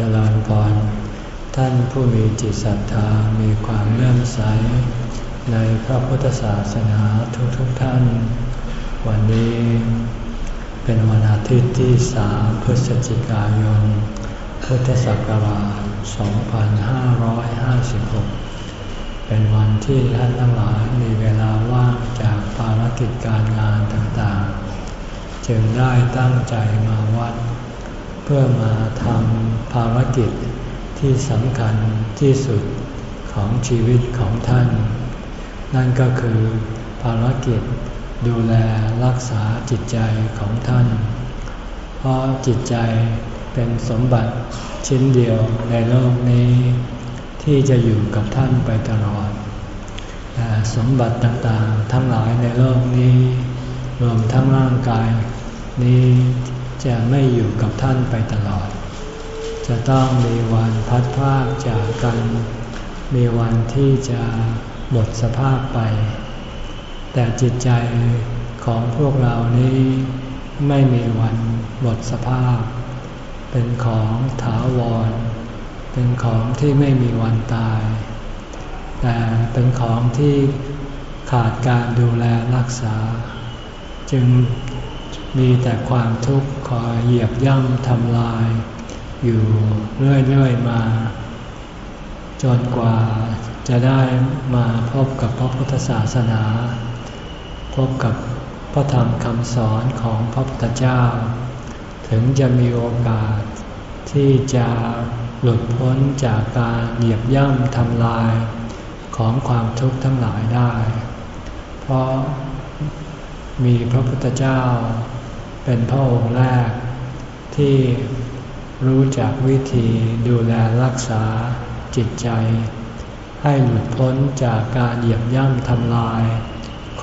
เจริญพร ท่านผู้มีจิตศรัทธา มีความเลื่อมใส ในพระพุทธศาสนาทุกๆทท่าน วันนี้เป็นวันอาทิตย์ที่สามพฤศจิกายน พุทธศักราช 2556 เป็นวันที่ท่านทั้งหลายมีเวลาว่างจากภารกิจการงานต่างๆ จึงได้ตั้งใจมาวัด พื่อมาทำภารกิจที่สำคัญที่สุดของชีวิตของท่าน นั่นก็คือภารกิจดูแลรักษาจิตใจของท่าน เพราะจิตใจเป็นสมบัติชิ้นเดียวในโลกนี้ ที่จะอยู่กับท่านไปตลอด สมบัติต่างๆ ทั้งหลายในโลกนี้ รวมทั้งร่างกายนี้ จะไม่อยู่กับท่านไปตลอด จะต้องมีวันพัดพากจากกัน มีวันที่จะหมดสภาพไป แต่จิตใจของพวกเรานี้ไม่มีวันหมดสภาพ เป็นของถาวร เป็นของที่ไม่มีวันตาย แต่เป็นของที่ขาดการดูแลรักษา จึงมีแต่ความทุกข์ คอยเหยียบย่ำทำลาย อยู่เรื่อยๆมา จนกว่าจะได้มาพบกับพระพุทธศาสนา พบกับพระธรรมคำสอนของพระพุทธเจ้า ถึงจะมีโอกาสที่จะหลุดพ้นจากการเหยียบย่ำทำลายของความทุกข์ทั้งหลายได้ เพราะมีพระพุทธเจ้า เป็นพระองค์แรก ที่รู้จักวิธีดูแลรักษาจิตใจ ให้หลุดพ้นจากการเหยียบย่ำทำลาย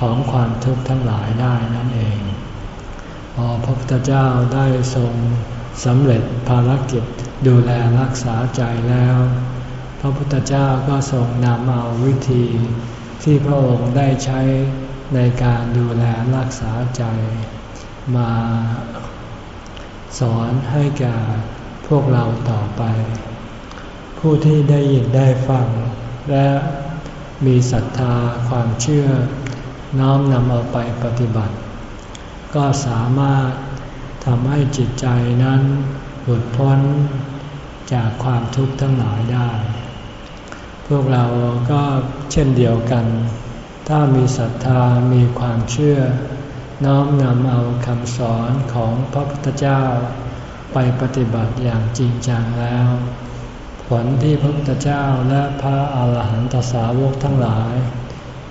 ของความทุกข์ทั้งหลายได้นั่นเอง พอพระพุทธเจ้าได้ทรงสำเร็จภารกิจดูแลรักษาใจแล้ว พระพุทธเจ้าก็ทรงนำเอาวิธีที่พระองค์ได้ใช้ในการดูแลรักษาใจ มาสอนให้แก่พวกเราต่อไป ผู้ที่ได้ยินได้ฟัง และมีศรัทธาความเชื่อ น้อมนำเอาไปปฏิบัติ ก็สามารถทำให้จิตใจนั้นหลุดพ้นจากความทุกข์ทั้งหลายได้ พวกเราก็เช่นเดียวกัน ถ้ามีศรัทธามีความเชื่อ น้อมนำเอาคำสอนของพระพุทธเจ้า ไปปฏิบัติอย่างจริงจังแล้ว ผลที่พระพุทธเจ้าและพระอาหารหันตสาวกทั้งหลาย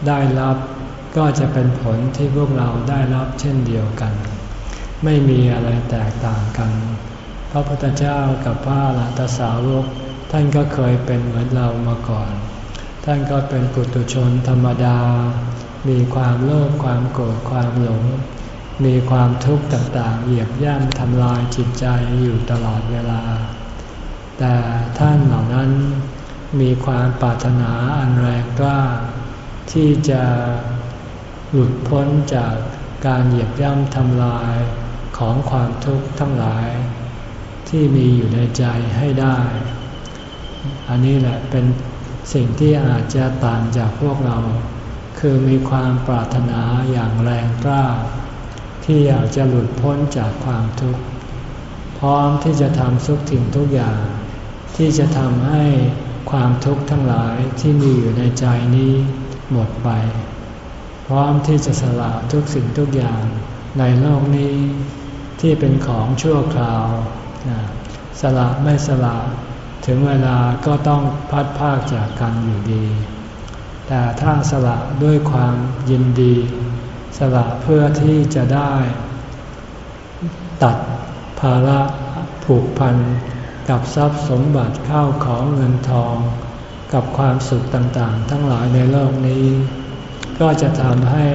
ได้รับก็จะเป็นผลที่พวกเราได้รับเช่นเดียวกัน ไม่มีอะไรแตกต่างกัน พระพุทธเจ้ากับพระอาหารหันตสาวก ท่านก็เคยเป็นเหมือนเรามาก่อน ท่านก็เป็นปุตุชนธรรมดา มีความโลภความโกรธความหลง มีความทุกข์ต่างๆ เหยียบย่ำทำลายจิตใจอยู่ตลอดเวลา แต่ท่านเหล่านั้นมีความปรารถนาอันแรงกล้า ที่จะหลุดพ้นจากการเหยียบย่ำทำลายของความทุกข์ทั้งหลาย ที่มีอยู่ในใจให้ได้ อันนี้แหละเป็นสิ่งที่อาจจะต่างจากพวกเรา คือมีความปรารถนาอย่างแรงกล้า ที่อยากจะหลุดพ้นจากความทุกข์ พร้อมที่จะทำทุกสิ่งทุกอย่าง ที่จะทำให้ความทุกข์ทั้งหลายที่มีอยู่ในใจนี้หมดไป พร้อมที่จะสละทุกสิ่งทุกอย่างในโลกนี้ที่เป็นของชั่วคราว สละไม่สละ ถึงเวลาก็ต้องพัดภาคจากกันอยู่ดี แต่ถ้าสละด้วยความยินดี สละเพื่อที่จะได้ ตัดภาระผูกพันกับทรัพย์สมบัติเข้าของเงินทอง กับความสุขต่างๆ ทั้งหลายในโลกนี้ ก็จะทำให้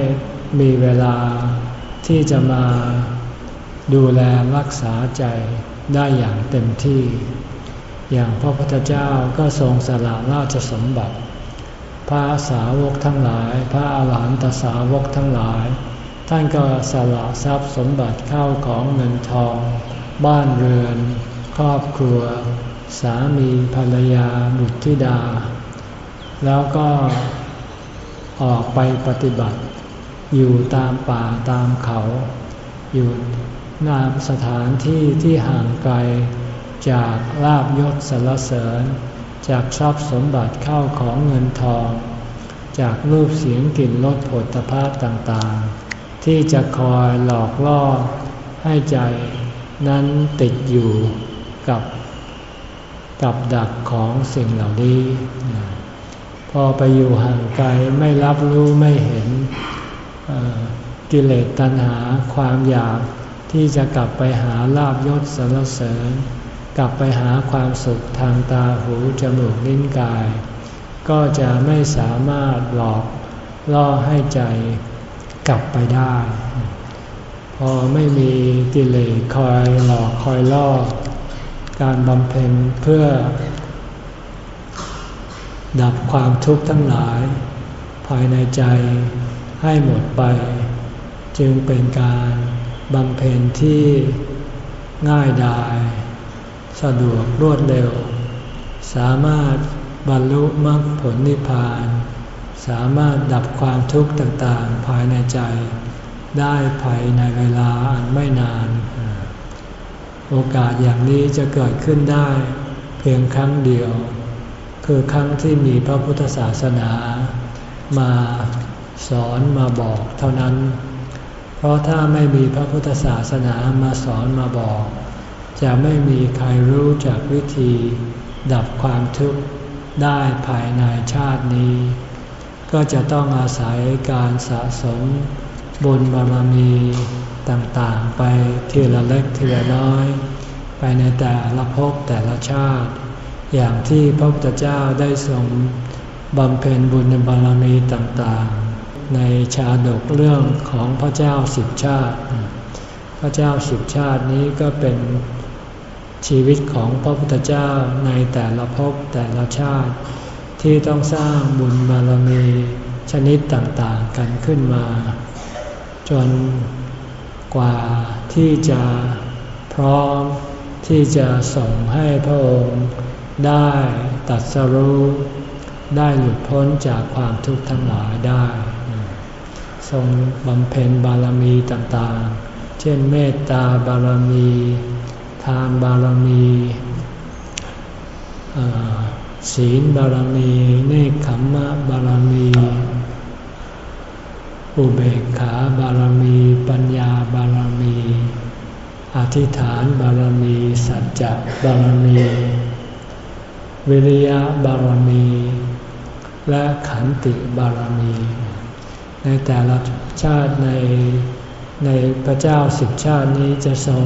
มีเวลาที่จะมาดูแลรักษาใจได้อย่างเต็มที่ อย่างพระพุทธเจ้าก็ทรงสละราชสมบัติ พระสาวกทั้งหลาย พระอาหารหันตสาวกทั้งหลาย ท่านก็สละทรัพย์สมบัติเข้าของเงินทอง บ้านเรือน ครอบครัว สามีภรรยาบุตรธิดา แล้วก็ออกไปปฏิบัติ อยู่ตามป่าตามเขา อยู่นามสถานที่ที่ห่างไกลจากลาบยศสรรเสริญ จากทรัพย์สมบัติเข้าของเงินทอง จากรูปเสียงกลิ่นรสผลตภาพต่างๆ ที่จะคอยหลอกล่อให้ใจนั้นติดอยู่กับกับดักของสิ่งเหล่านี้ พอไปอยู่ห่างไกลไม่รับรู้ไม่เห็นกิเลสตัณหาความอยากที่จะกลับไปหาลาบยศสรรเสริญ กลับไปหาความสุขทางตาหูจมูกลิ้นกาย ก็จะไม่สามารถหลอกล่อให้ใจกลับไปได้ พอไม่มีกิเลสคอยหลอกคอยล่อ การบำเพ็ญเพื่อ ดับความทุกข์ทั้งหลาย ภายในใจให้หมดไป จึงเป็นการบำเพ็ญที่ง่ายดาย สะดวกรวดเร็ว สามารถบรรลุมรรคผลนิพพาน สามารถดับความทุกข์ต่างๆภายในใจ ได้ภายในเวลาอันไม่นาน โอกาสอย่างนี้จะเกิดขึ้นได้ เพียงครั้งเดียว คือครั้งที่มีพระพุทธศาสนา มาสอนมาบอกเท่านั้น เพราะถ้าไม่มีพระพุทธศาสนามาสอนมาบอก จะไม่มีใครรู้จักวิธี ดับความทุกข์ได้ภายในชาตินี้ ก็จะต้องอาศัยการสะสมบุญบารมีต่างๆ ไปทีละเล็กทีละน้อย ไปในแต่ละภพแต่ละชาติ อย่างที่พระพุทธเจ้าได้ทรงบำเพ็ญบุญบารมีต่างๆ ในชาดกเรื่องของพระเจ้าสิบชาติ พระเจ้าสิบชาตินี้ก็เป็น ชีวิตของพระพุทธเจ้าในแต่ละภพแต่ละชาติ ที่ต้องสร้างบุญบารมีชนิดต่างๆกันขึ้นมา จนกว่าที่จะพร้อมที่จะส่งให้พระองค์ ได้ตัดสรู้ ได้หลุดพ้นจากความทุกข์ทั้งหลายได้ ทรงบำเพ็ญบารมีต่างๆ เช่นเมตตาบารมี ทานบารมีศีลบารมี เนคขมมะบารมี อุเบกขาบารมี ปัญญาบารมี อธิษฐานบารมี สัจจะบารมี วิริยะบารมี และขันติบารมี ในแต่ละชาติในในพระเจ้าสิบชาตินี้จะทรง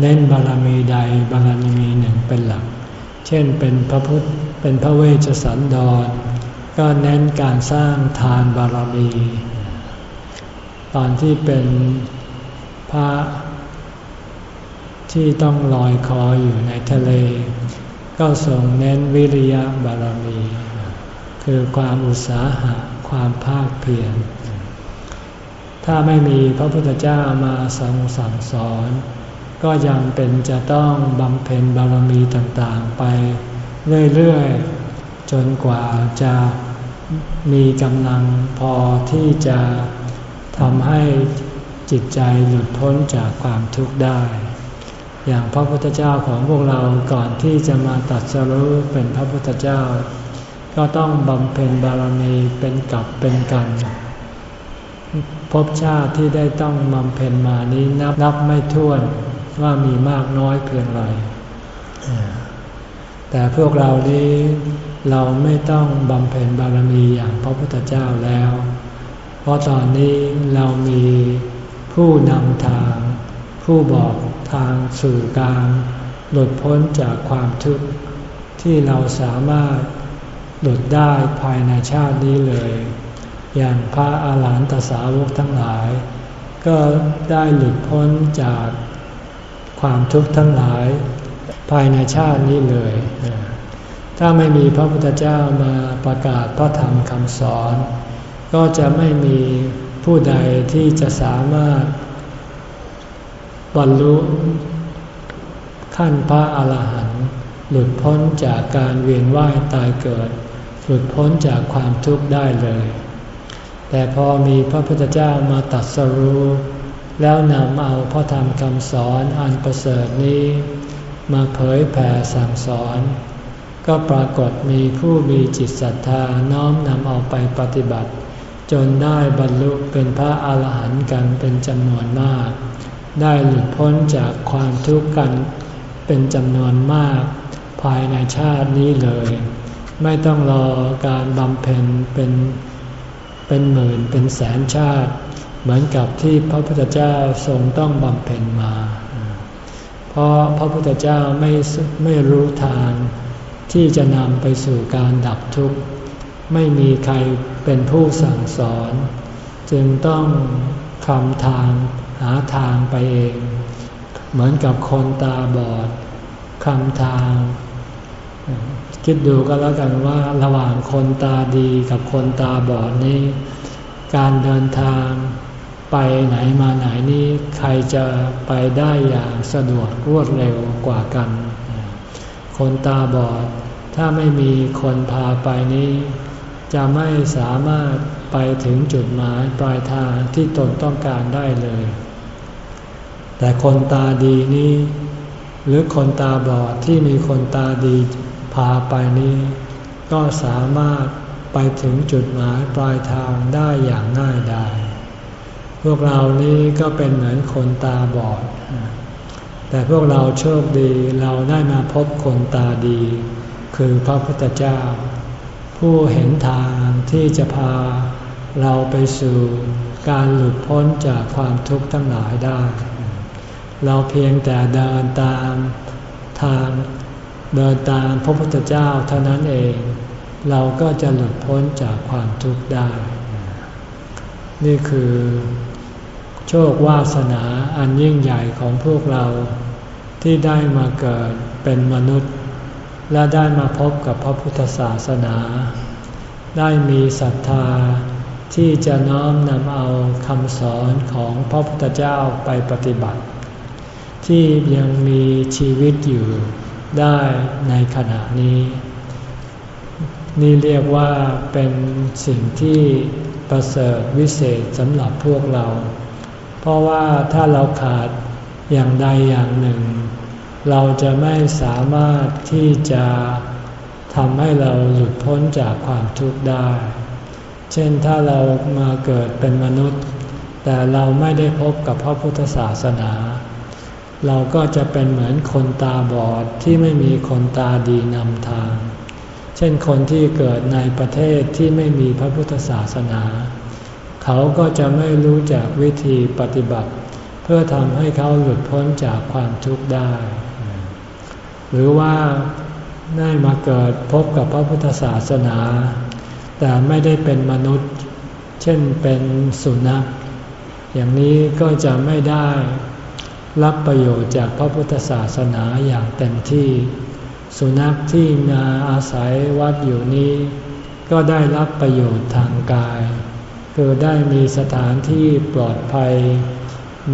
เน้นบารมีใดบารมีหนึ่งเป็นหลัก เช่นเป็นพระพุทธเป็นพระเวชสันดร ก็เน้นการสร้างทานบารมี ตอนที่เป็นพระที่ต้องลอยคออยู่ในทะเล ก็ทรงเน้นวิริยะบารมี คือความอุตสาหะความภาคเพียรถ้าไม่มีพระพุทธเจ้ามาทรงสั่งสอน ก็ยังเป็นจะต้องบำเพ็ญบารมีต่างๆ ไปเรื่อยๆ จนกว่าจะมีกำลังพอที่จะทำให้จิตใจหลุดพ้นจากความทุกข์ได้ อย่างพระพุทธเจ้าของพวกเราก่อนที่จะมาตัดสรู้เป็นพระพุทธเจ้า ก็ต้องบำเพ็ญบารมีเป็นกับเป็นกันภพชาติที่ได้ต้องบำเพ็ญมานี้นับนับไม่ถ้วน ว่ามีมากน้อยเพียงไรแต่พวกเรานี้เราไม่ต้องบำเพ็ญบารมีอย่างพระพุทธเจ้าแล้ว เพราะตอนนี้เรามีผู้นำทาง ผู้บอกทางสู่การหลุดพ้นจากความทุกข์ที่เราสามารถหลุดได้ภายในชาตินี้เลย อย่างพระอาหารหันตสาวกทั้งหลาย ก็ได้หลุดพ้นจาก ความทุกข์ทั้งหลาย ภายในชาตินี้เลย ถ้าไม่มีพระพุทธเจ้ามาประกาศพระธรรมคำสอน ก็จะไม่มีผู้ใดที่จะสามารถ บรรลุขั้นพระอาหารหันต์หลุดพ้นจากการเวียนว่ายตายเกิด หลุดพ้นจากความทุกข์ได้เลย แต่พอมีพระพุทธเจ้ามาตัดสรู้ แล้วนำเอาพระธรรมคำสอนอันประเสริฐนี้ มาเผยแผ่สั่งสอน ก็ปรากฏมีผู้มีจิตศรัทธาน้อมนำเอาไปปฏิบัติ จนได้บรรลุเป็นพระอาหารหันต์กันเป็นจำนวนมาก ได้หลุดพ้นจากความทุกข์กันเป็นจำนวนมาก ภายในชาตินี้เลย ไม่ต้องรอการบำเพ็ญเป็นเป็นหมื่นเป็นแสนชาติ เหมือนกับที่พระพุทธเจ้าทรงต้องบำเพ็ญมา เพราะพระพุทธเจ้าไม่ไม่รู้ทางที่จะนำไปสู่การดับทุกข์ ไม่มีใครเป็นผู้สั่งสอน จึงต้องคำทางหาทางไปเอง เหมือนกับคนตาบอดคำทาง คิดดูก็แล้วกันว่าระหว่างคนตาดีกับคนตาบอดนี้ การเดินทาง ไปไหนมาไหนนี้ใครจะไปได้อย่างสะดวกรวดเร็วกว่ากัน คนตาบอดถ้าไม่มีคนพาไปนี้ จะไม่สามารถไปถึงจุดหมายปลายทางที่ตนต้องการได้เลย แต่คนตาดีนี้ หรือคนตาบอดที่มีคนตาดีพาไปนี้ ก็สามารถไปถึงจุดหมายปลายทางได้อย่างง่ายดาย พวกเรานี้ก็เป็นเหมือนคนตาบอด แต่พวกเราโชคดีเราได้มาพบคนตาดี คือพระพุทธเจ้า ผู้เห็นทางที่จะพาเราไปสู่การหลุดพ้นจากความทุกข์ทั้งหลายได้ เราเพียงแต่เดินตามทางเดินตามพระพุทธเจ้าเท่านั้นเอง เราก็จะหลุดพ้นจากความทุกข์ได้ นี่คือ โชควาสนาอันยิ่งใหญ่ของพวกเรา ที่ได้มาเกิดเป็นมนุษย์ และได้มาพบกับพระพุทธศาสนา ได้มีศรัทธาที่จะน้อมนำเอาคำสอนของพระพุทธเจ้าไปปฏิบัติ ที่ยังมีชีวิตอยู่ได้ในขณะนี้ นี่เรียกว่าเป็นสิ่งที่ประเสริฐวิเศษสำหรับพวกเรา เพราะว่าถ้าเราขาดอย่างใดอย่างหนึ่ง เราจะไม่สามารถที่จะทำให้เราหลุดพ้นจากความทุกข์ได้ เช่นถ้าเรามาเกิดเป็นมนุษย์ แต่เราไม่ได้พบกับพระพุทธศาสนา เราก็จะเป็นเหมือนคนตาบอดที่ไม่มีคนตาดีนำทาง เช่นคนที่เกิดในประเทศที่ไม่มีพระพุทธศาสนา เขาก็จะไม่รู้จักวิธีปฏิบัติ เพื่อทำให้เขาหลุดพ้นจากความทุกข์ได้ หรือว่าได้มาเกิดพบกับพระพุทธศาสนา แต่ไม่ได้เป็นมนุษย์ เช่นเป็นสุนัข อย่างนี้ก็จะไม่ได้รับประโยชน์จากพระพุทธศาสนาอย่างเต็มที่ สุนัขที่มาอาศัยวัดอยู่นี้ ก็ได้รับประโยชน์ทางกาย คือได้มีสถานที่ปลอดภัย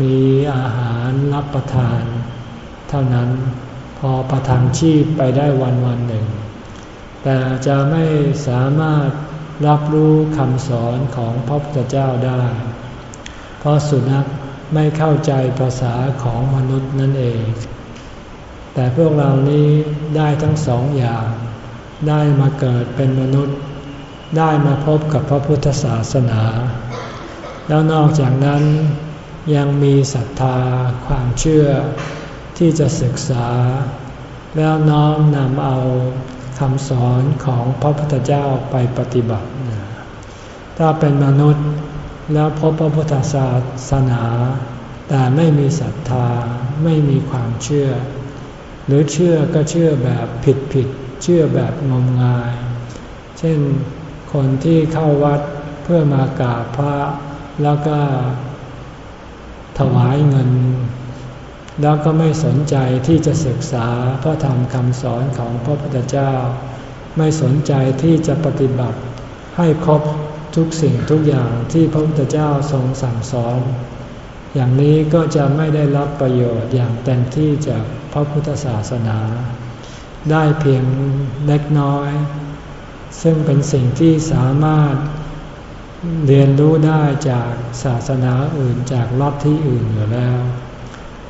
มีอาหารรับประทาน เท่านั้นพอประทังชีพไปได้วันวันหนึ่ง แต่จะไม่สามารถรับรู้คำสอนของพระพุทธเจ้าได้ เพราะสุนัขไม่เข้าใจภาษาของมนุษย์นั่นเอง แต่พวกเรานี้ได้ทั้งสองอย่าง ได้มาเกิดเป็นมนุษย์ ได้มาพบกับพระพุทธศาสนา แล้วนอกจากนั้นยังมีศรัทธาความเชื่อที่จะศึกษา แล้วน้อมนำเอาคำสอนของพระพุทธเจ้าไปปฏิบัติ ถ้าเป็นมนุษย์แล้วพบพระพุทธศาสนา แต่ไม่มีศรัทธาไม่มีความเชื่อ หรือเชื่อก็เชื่อแบบผิดผิดเชื่อแบบงมงาย เช่น คนที่เข้าวัดเพื่ามากราบพระแล้วก็ถวายเงิน แล้วก็ไม่สนใจที่จะศึกษาพระธรรมคำสอนของพระพุทธเจ้า ไม่สนใจที่จะปฏิบัติให้ครบทุกสิ่งทุกอย่างที่พระพุทธเจ้าทรงสั่งสอน อย่างนี้ก็จะไม่ได้รับประโยชน์อย่างเต็มที่จากพระพุทธศาสนา ได้เพียงเล็กน้อย ซึ่งเป็นสิ่งที่สามารถเรียนรู้ได้จากศาสนาอื่นจากลัทธิอื่นอยู่แล้ว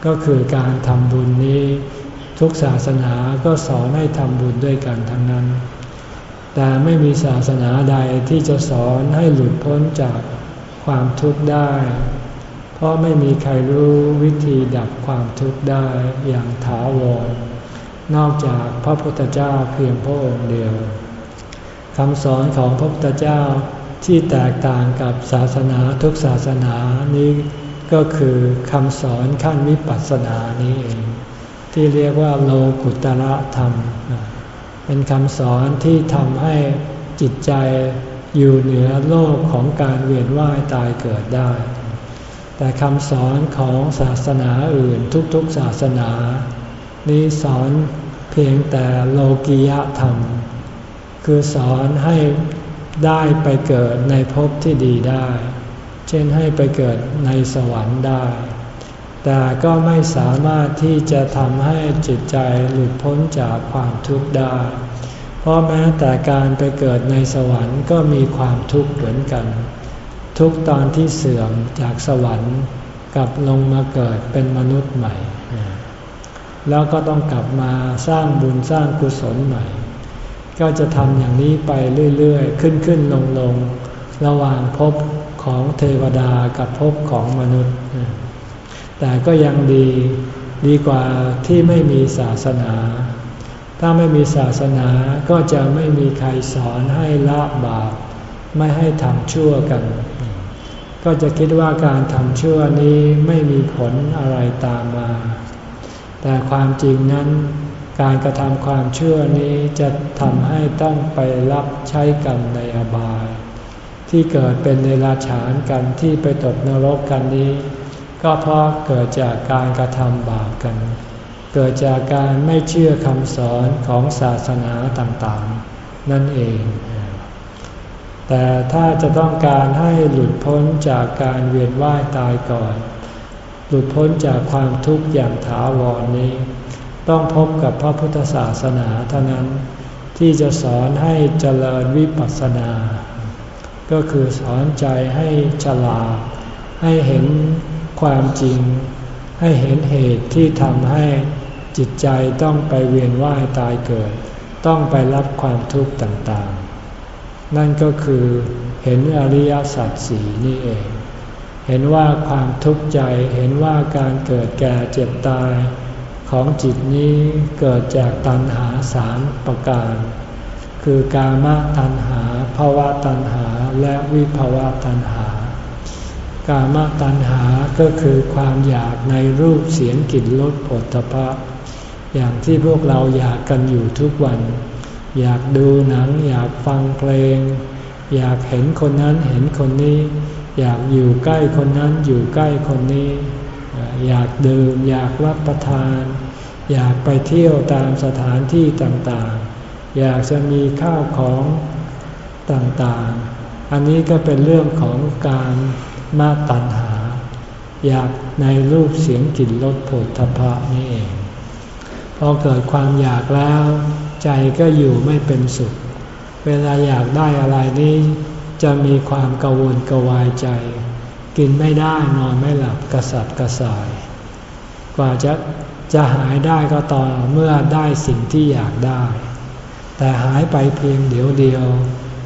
ก็คือการทำบุญนี้ ทุกศาสนาก็สอนให้ทำบุญด้วยกันทั้งนั้น แต่ไม่มีศาสนาใดที่จะสอนให้หลุดพ้นจากความทุกข์ได้ เพราะไม่มีใครรู้วิธีดับความทุกข์ได้อย่างถาวรนอกจากพระพุทธเจ้าเพียงพระองค์เดียว คำสอนของพระพุทธเจ้าที่แตกต่างกับศาสนาทุกศาสนานี้ก็คือคำสอนขั้นวิปัสสนานี้เอง ที่เรียกว่าโลกุตระธรรม เป็นคำสอนที่ทำให้จิตใจอยู่เหนือโลกของการเวียนว่ายตายเกิดได้ แต่คำสอนของศาสนาอื่นทุกๆศาสนา นี้สอนเพียงแต่โลกียธรรม คือสอนให้ได้ไปเกิดในภพที่ดีได้ เช่นให้ไปเกิดในสวรรค์ได้ แต่ก็ไม่สามารถที่จะทำให้จิตใจหลุดพ้นจากความทุกข์ได้ เพราะแม้แต่การไปเกิดในสวรรค์ก็มีความทุกข์เหมือนกัน ทุกตอนที่เสื่อมจากสวรรค์กลับลงมาเกิดเป็นมนุษย์ใหม่ แล้วก็ต้องกลับมาสร้างบุญสร้างกุศลใหม่ ก็จะทำอย่างนี้ไปเรื่อยๆ ขึ้นขึ้นลงลงระหว่างภพของเทวดากับภพของมนุษย์ แต่ก็ยังดีดีกว่าที่ไม่มีศาสนา ถ้าไม่มีศาสนาก็จะไม่มีใครสอนให้ละบาปไม่ให้ทำชั่วกัน ก็จะคิดว่าการทำชั่วนี้ไม่มีผลอะไรตามมา แต่ความจริงนั้น การกระทำความเชื่อนี้จะทำให้ต้องไปรับใช้กรรมในอบาย ที่เกิดเป็นในราชานกันที่ไปตกนรกกันนี้ ก็เพราะเกิดจากการกระทำบาปกัน เกิดจากการไม่เชื่อคำสอนของศาสนาต่างๆ นั่นเอง แต่ถ้าจะต้องการให้หลุดพ้นจากการเวียนว่ายตายก่อน หลุดพ้นจากความทุกข์อย่างถาวรนนี้ ต้องพบกับพระพุทธศาสนาเท่านั้นที่จะสอนให้เจริญวิปัสสนา ก็คือสอนใจให้ฉลาด ให้เห็นความจริง ให้เห็นเหตุที่ทำให้จิตใจต้องไปเวียนว่ายตายเกิด ต้องไปรับความทุกข์ต่างๆ นั่นก็คือเห็นอริยสัจสีนี่เอง เห็นว่าความทุกข์ใจ เห็นว่าการเกิดแก่เจ็บตาย ของจิตนี้เกิดจากตัณหาสามประการ คือกามตัณหาภาวะตัณหาและวิภาวะตัณหา กามตัณหาก็คือความอยากในรูปเสียงกลิ่นรสผลพะอย่างที่พวกเราอยากกันอยู่ทุกวัน อยากดูหนัง อยากฟังเพลง อยากเห็นคนนั้นเห็นคนนี้ อยากอยู่ใกล้คนนั้นอยู่ใกล้คนนี้ อยากดื่มอยากรับประทาน อยากไปเที่ยวตามสถานที่ต่างๆ อยากจะมีข้าวของต่างๆ อันนี้ก็เป็นเรื่องของการมาตัณหา อยากในรูปเสียงกลิ่นรสผลทพะนี่เองพอเกิดความอยากแล้ว ใจก็อยู่ไม่เป็นสุข เวลาอยากได้อะไรนี้ จะมีความกังวลกวายใจ กินไม่ได้นอนไม่หลับกระสับกระส่าย กว่าจะจะหายได้ก็ตอนเมื่อได้สิ่งที่อยากได้ แต่หายไปเพียงเดี๋ยวเดียว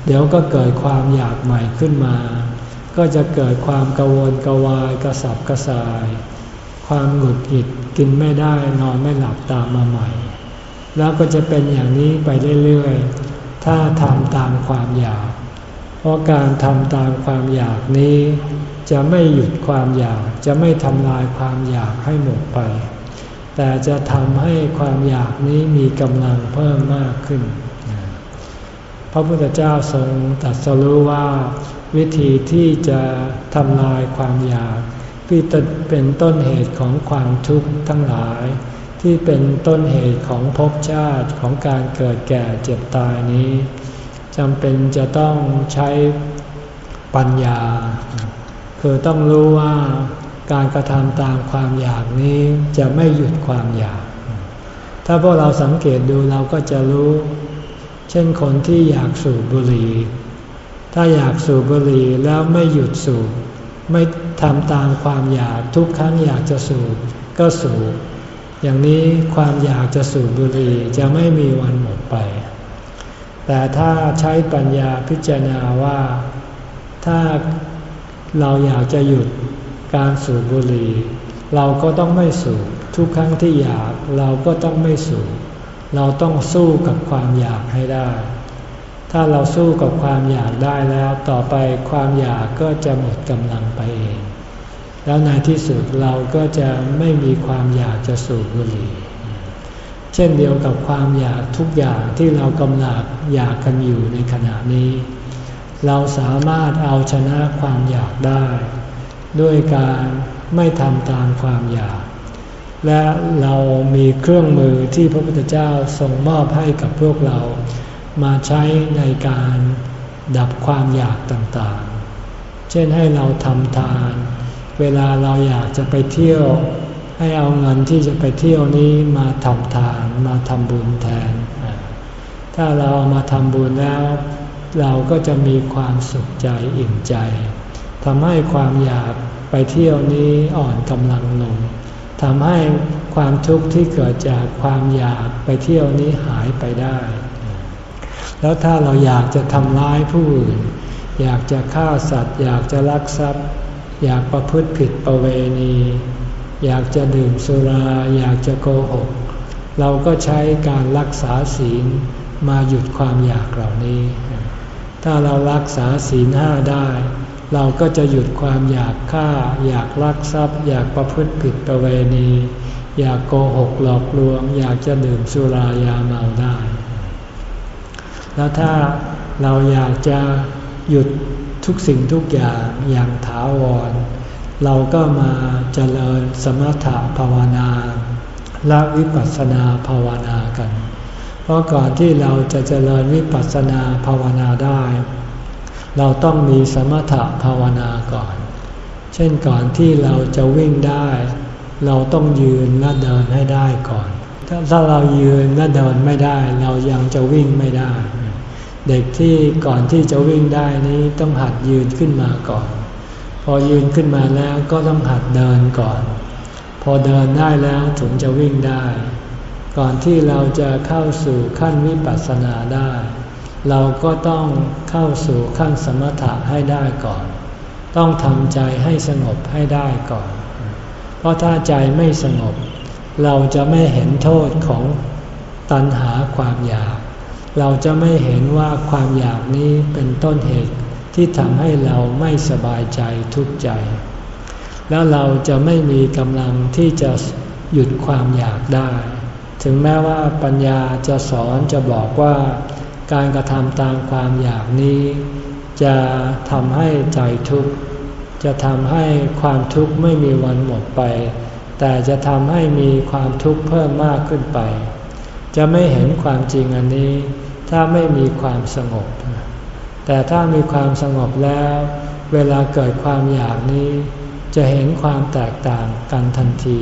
เดี๋ยวก็เกิดความอยากใหม่ขึ้นมา ก็จะเกิดความกังวลกวายกระสับกระส่าย ความหงุดหงิดกินไม่ได้นอนไม่หลับตามมาใหม่ แล้วก็จะเป็นอย่างนี้ไปเรื่อยๆถ้าทำตามความอยาก เพราะการทำตามความอยากนี้ จะไม่หยุดความอยาก จะไม่ทำลายความอยากให้หมดไป แต่จะทำให้ความอยากนี้มีกำลังเพิ่มมากขึ้น พระพุทธเจ้าทรงตรัสรู้ว่าวิธีที่จะทำลายความอยากที่เป็นต้นเหตุของความทุกข์ทั้งหลาย ที่เป็นต้นเหตุของภพชาติของการเกิดแก่เจ็บตายนี้จำเป็นจะต้องใช้ปัญญา คือต้องรู้ว่าการกระทำตามความอยากนี้จะไม่หยุดความอยาก ถ้าพวกเราสังเกตดูเราก็จะรู้ เช่นคนที่อยากสูบบุหรี่ ถ้าอยากสูบบุหรี่แล้วไม่หยุดสูบ ไม่ทำตามความอยากทุกครั้งอยากจะสูบก็สูบ อย่างนี้ความอยากจะสูบบุหรี่จะไม่มีวันหมดไป แต่ถ้าใช้ปัญญาพิจารณาว่าถ้า เราอยากจะหยุดการสูบบุหรี่ เราก็ต้องไม่สูบทุกครั้งที่อยากเราก็ต้องไม่สูบเราต้องสู้กับความอยากให้ได้ ถ้าเราสู้กับความอยากได้แล้ว ต่อไปความอยากก็จะหมดกำลังไปเอง แล้วในที่สุดเราก็จะไม่มีความอยากจะสูบบุหรี่ เช่นเดียวกับความอยากทุกอย่างที่เรากำลังอยากกันอยู่ในขณะนี้ เราสามารถเอาชนะความอยากได้ ด้วยการไม่ทำตามความอยาก และเรามีเครื่องมือที่พระพุทธเจ้าทรงมอบให้กับพวกเรา มาใช้ในการดับความอยากต่างๆ เช่นให้เราทำทาน เวลาเราอยากจะไปเที่ยว ให้เอาเงินที่จะไปเที่ยวนี้มาทำทาน มาทำบุญแทน ถ้าเราเอามาทำบุญแล้ว เราก็จะมีความสุขใจอิ่มใจทำให้ความอยากไปเที่ยวนี้อ่อนกำลังลงทำให้ความทุกข์ที่เกิดจากความอยากไปเที่ยวนี้หายไปได้ แล้วถ้าเราอยากจะทำร้ายผู้อื่น อยากจะฆ่าสัตว์ อยากจะลักทรัพย์ อยากประพฤติผิดประเวณี อยากจะดื่มสุรา อยากจะโกหก เราก็ใช้การรักษาศีลมาหยุดความอยากเหล่านี้ ถ้าเรารักษาศีลห้าได้ เราก็จะหยุดความอยากฆ่า อยากลักทรัพย์ อยากประพฤติผิดประเวณี อยากโกหกหลอกลวง อยากจะดื่มสุรายาเมาได้ แล้วถ้าเราอยากจะหยุดทุกสิ่งทุกอย่างอย่างถาวร เราก็มาเจริญสมถะภาวนา และวิปัสสนาภาวนากัน เพราะก่อนที่เราจะเจริญวิปัสสนาภาวนาได้ เราต้องมีสมถะภาวนาก่อน เช่นก่อนที่เราจะวิ่งได้ เราต้องยืนและเดินให้ได้ก่อน ถ้าเรายืนและเดินไม่ได้ เรายังจะวิ่งไม่ได้ เด็กที่ก่อนที่จะวิ่งได้นี้ต้องหัดยืนขึ้นมาก่อน พอยืนขึ้นมาแล้วก็ต้องหัดเดินก่อน พอเดินได้แล้วถึงจะวิ่งได้ ก่อนที่เราจะเข้าสู่ขั้นวิปัสสนาได้ เราก็ต้องเข้าสู่ขั้นสมถะให้ได้ก่อน ต้องทำใจให้สงบให้ได้ก่อน เพราะถ้าใจไม่สงบ เราจะไม่เห็นโทษของตัณหาความอยาก เราจะไม่เห็นว่าความอยากนี้เป็นต้นเหตุที่ทำให้เราไม่สบายใจทุกข์ใจ แล้วเราจะไม่มีกำลังที่จะหยุดความอยากได้ ถึงแม้ว่าปัญญาจะสอนจะบอกว่าการกระทำตามความอยากนี้ จะทำให้ใจทุกข์ จะทำให้ความทุกข์ไม่มีวันหมดไป แต่จะทำให้มีความทุกข์เพิ่มมากขึ้นไป จะไม่เห็นความจริงอันนี้ ถ้าไม่มีความสงบ แต่ถ้ามีความสงบแล้ว เวลาเกิดความอยากนี้ จะเห็นความแตกต่างกันทันที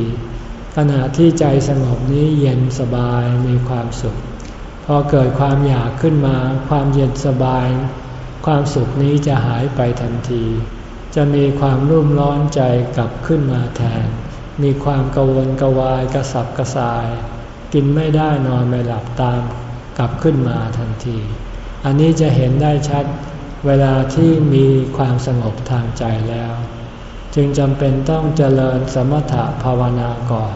ขณะที่ใจสงบนี้เย็นสบายมีความสุข พอเกิดความอยากขึ้นมา ความเย็นสบาย ความสุขนี้จะหายไปทันที จะมีความรุ่มร้อนใจกลับขึ้นมาแทน มีความกังวลกวายกระสับกระส่าย กินไม่ได้นอนไม่หลับตาม กลับขึ้นมาทันที อันนี้จะเห็นได้ชัดเวลาที่มีความสงบทางใจแล้ว จึงจำเป็นต้องเจริญสมถะภาวนาก่อน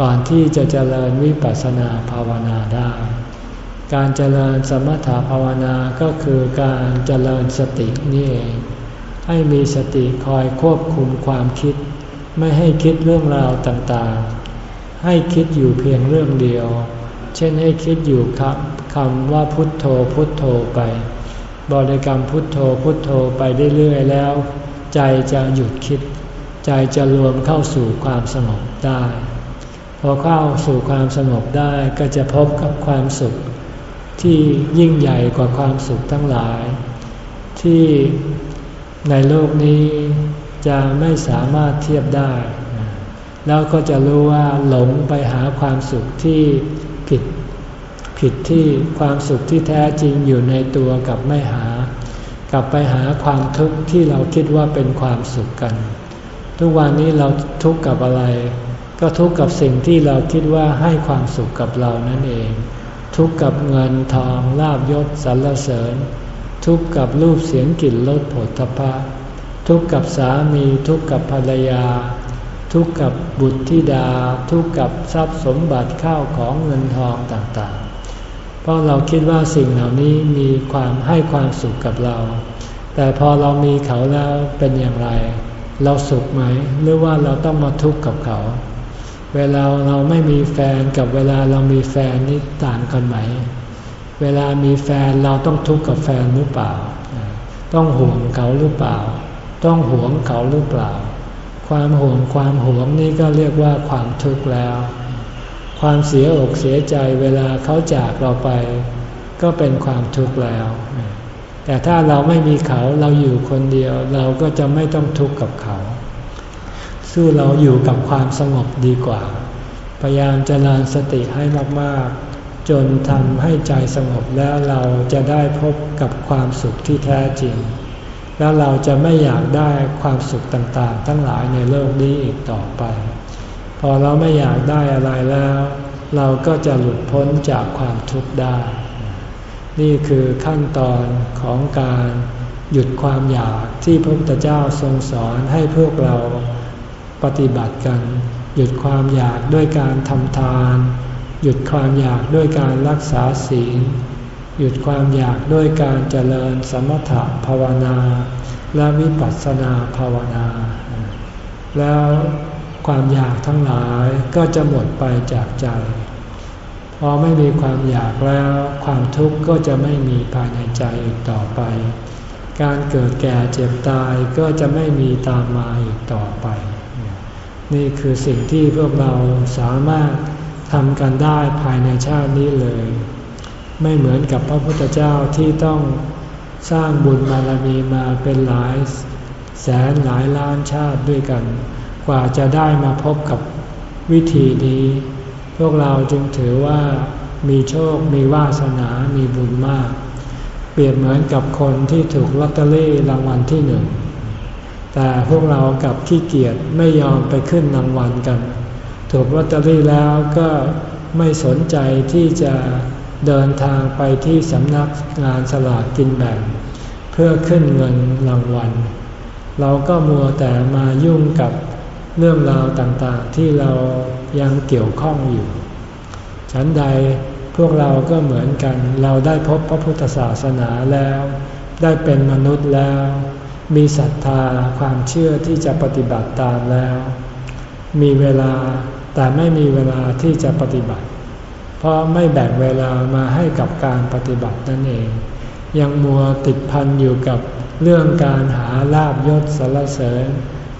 ก่อนที่จะเจริญวิปัสสนาภาวนาได้ การเจริญสมถะภาวนาก็คือการเจริญสตินี่เอง ให้มีสติคอยควบคุมความคิด ไม่ให้คิดเรื่องราวต่างๆ ให้คิดอยู่เพียงเรื่องเดียว เช่นให้คิดอยู่คำคำว่าพุทโธพุทโธไป บริกรรมพุทโธพุทโธไปเรื่อยๆแล้ว ใจจะหยุดคิด ใจจะรวมเข้าสู่ความสงบได้ พอเข้าสู่ความสงบได้ก็จะพบกับความสุข ที่ยิ่งใหญ่กว่าความสุขทั้งหลาย ที่ในโลกนี้จะไม่สามารถเทียบได้ แล้วก็จะรู้ว่าหลงไปหาความสุขที่ผิดที่ความสุขที่แท้จริงอยู่ในตัวกับไม่หา กลับไปหาความทุกข์ที่เราคิดว่าเป็นความสุขกัน ทุกวันนี้เราทุกข์กับอะไร ก็ทุกข์กับสิ่งที่เราคิดว่าให้ความสุขกับเรานั่นเอง ทุกข์กับเงินทองลาบยศสรรเสริญ ทุกข์กับรูปเสียงกลิ่นรสผลทพะทุกข์กับสามีทุกข์กับภรรยา ทุกข์กับบุตรธิดา ทุกข์กับทรัพย์สมบัติข้าวของเงินทองต่างๆ เพราะเราคิดว่าสิ่งเหล่านี้มีความให้ความสุขกับเรา แต่พอเรามีเขาแล้วเป็นอย่างไร เราสุขไหม หรือว่าเราต้องมาทุกข์กับเขา เวลาเราไม่มีแฟนกับเวลาเรามีแฟนนี่ต่างกันไหม เวลามีแฟนเราต้องทุกข์กับแฟนหรือเปล่า ต้องห่วงเขาหรือเปล่า ต้องหวงเขาหรือเปล่า ความห่วงความหวงนี่ก็เรียกว่าความทุกข์แล้ว ความเสียอกเสียใจเวลาเขาจากเราไป ก็เป็นความทุกข์แล้ว แต่ถ้าเราไม่มีเขาเราอยู่คนเดียว เราก็จะไม่ต้องทุกข์กับเขา สู้เราอยู่กับความสงบดีกว่า พยายามจเจริญสติให้มากๆ จนทำให้ใจสงบแล้วเราจะได้พบกับความสุขที่แท้จริง แล้วเราจะไม่อยากได้ความสุขต่างๆ ทั้งหลายในโลกนี้อีกต่อไป พอเราไม่อยากได้อะไรแล้ว เราก็จะหลุดพ้นจากความทุกข์ได้ นี่คือขั้นตอนของการหยุดความอยากที่พระพุทธเจ้าทรงสอนให้พวกเราปฏิบัติกัน หยุดความอยากด้วยการทำทาน หยุดความอยากด้วยการรักษาศีล หยุดความอยากด้วยการเจริญสมถะภาวนา และวิปัสสนาภาวนา แล้ว ความอยากทั้งหลายก็จะหมดไปจากใจ พอไม่มีความอยากแล้ว ความทุกข์ก็จะไม่มีภายในใจอีกต่อไป การเกิดแก่เจ็บตายก็จะไม่มีตามมาอีกต่อไป นี่คือสิ่งที่พวกเราสามารถทำกันได้ภายในชาตินี้เลย ไม่เหมือนกับพระพุทธเจ้าที่ต้องสร้างบุญบารมีมาเป็นหลายแสนหลายล้านชาติด้วยกัน กว่าจะได้มาพบกับวิธีนี้ พวกเราจึงถือว่ามีโชค มีวาสนา มีบุญมาก เปรียบเหมือนกับคนที่ถูกลอตเตอรี่รางวัลที่หนึ่ง แต่พวกเรากับขี้เกียจไม่ยอมไปขึ้นรางวัลกัน ถูกลอตเตอรี่แล้วก็ไม่สนใจที่จะเดินทางไปที่สำนักงานสลากกินแบ่ง เพื่อขึ้นเงินรางวัล เราก็มัวแต่มายุ่งกับ เรื่องราวต่างๆที่เรายังเกี่ยวข้องอยู่ ฉันใดพวกเราก็เหมือนกัน เราได้พบพระพุทธศาสนาแล้ว ได้เป็นมนุษย์แล้ว มีศรัทธาความเชื่อที่จะปฏิบัติตามแล้ว มีเวลาแต่ไม่มีเวลาที่จะปฏิบัติ เพราะไม่แบ่งเวลามาให้กับการปฏิบัตินั่นเอง ยังมัวติดพันอยู่กับเรื่องการหาลาบยศสารเสริญ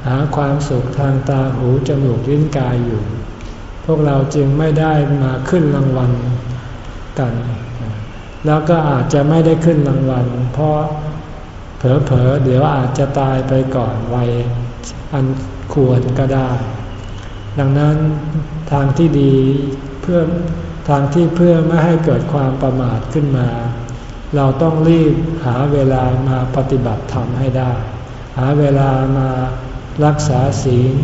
หาความสุขทางตาหูจมูกลิ้นกายอยู่ พวกเราจึงไม่ได้มาขึ้นรางวัลกัน แล้วก็อาจจะไม่ได้ขึ้นรางวัล เพราะเผลอๆเดี๋ยวอาจจะตายไปก่อนวัยอันควรก็ได้ ดังนั้นทางที่ดีเพื่อทางที่เพื่อไม่ให้เกิดความประมาทขึ้นมา เราต้องรีบหาเวลามาปฏิบัติธรรมให้ได้ หาเวลามา รักษาศีล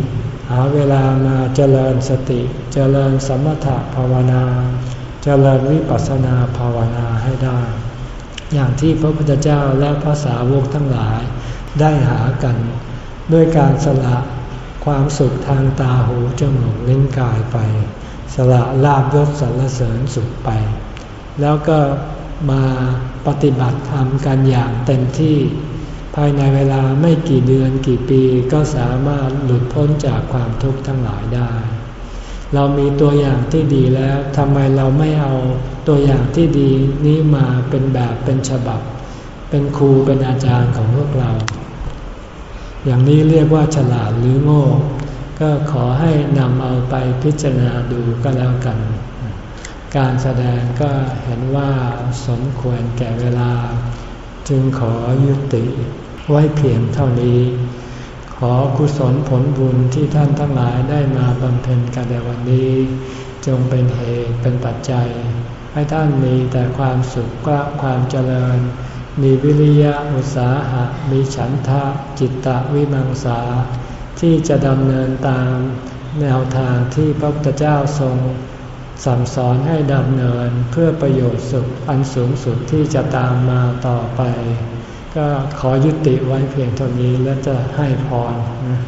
หาเวลามาเจริญสติ เจริญสมถะภาวนา เจริญวิปัสสนาภาวนาให้ได้ อย่างที่พระพุทธเจ้าและพระสาวกทั้งหลายได้หากัน ด้วยการสละความสุขทางตาหูจมูกลิ้นกายไป สละลาบยศสรรเสริญสุขไป แล้วก็มาปฏิบัติธรรมกันอย่างเต็มที่ ภายในเวลาไม่กี่เดือนกี่ปีก็สามารถหลุดพ้นจากความทุกข์ทั้งหลายได้ เรามีตัวอย่างที่ดีแล้วทำไมเราไม่เอาตัวอย่างที่ดีนี้มาเป็นแบบเป็นฉบับ เป็นครูเป็นอาจารย์ของพวกเรา อย่างนี้เรียกว่าฉลาดหรือโง่ ก็ขอให้นำเอาไปพิจารณาดูก็แล้วกัน การแสดงก็เห็นว่าสมควรแก่เวลา จึงขอยุติ ไว้เพียงเท่านี้ ขอกุศลผลบุญที่ท่านทั้งหลายได้มาบำเพ็ญกันในวันนี้ จงเป็นเหตุเป็นปัจจัย ให้ท่านมีแต่ความสุขกความเจริญ มีวิริยะอุตสาหะมีฉันทะจิตตะวิมังสา ที่จะดำเนินตามแนวทางที่พระพุทธเจ้าทรงสั่งสอนให้ดำเนินเพื่อประโยชน์สุขอันสูงสุดที่จะตามมาต่อไป ก็ขอยุติไว้เพียงเท่านี้แล้วจะให้พรนะ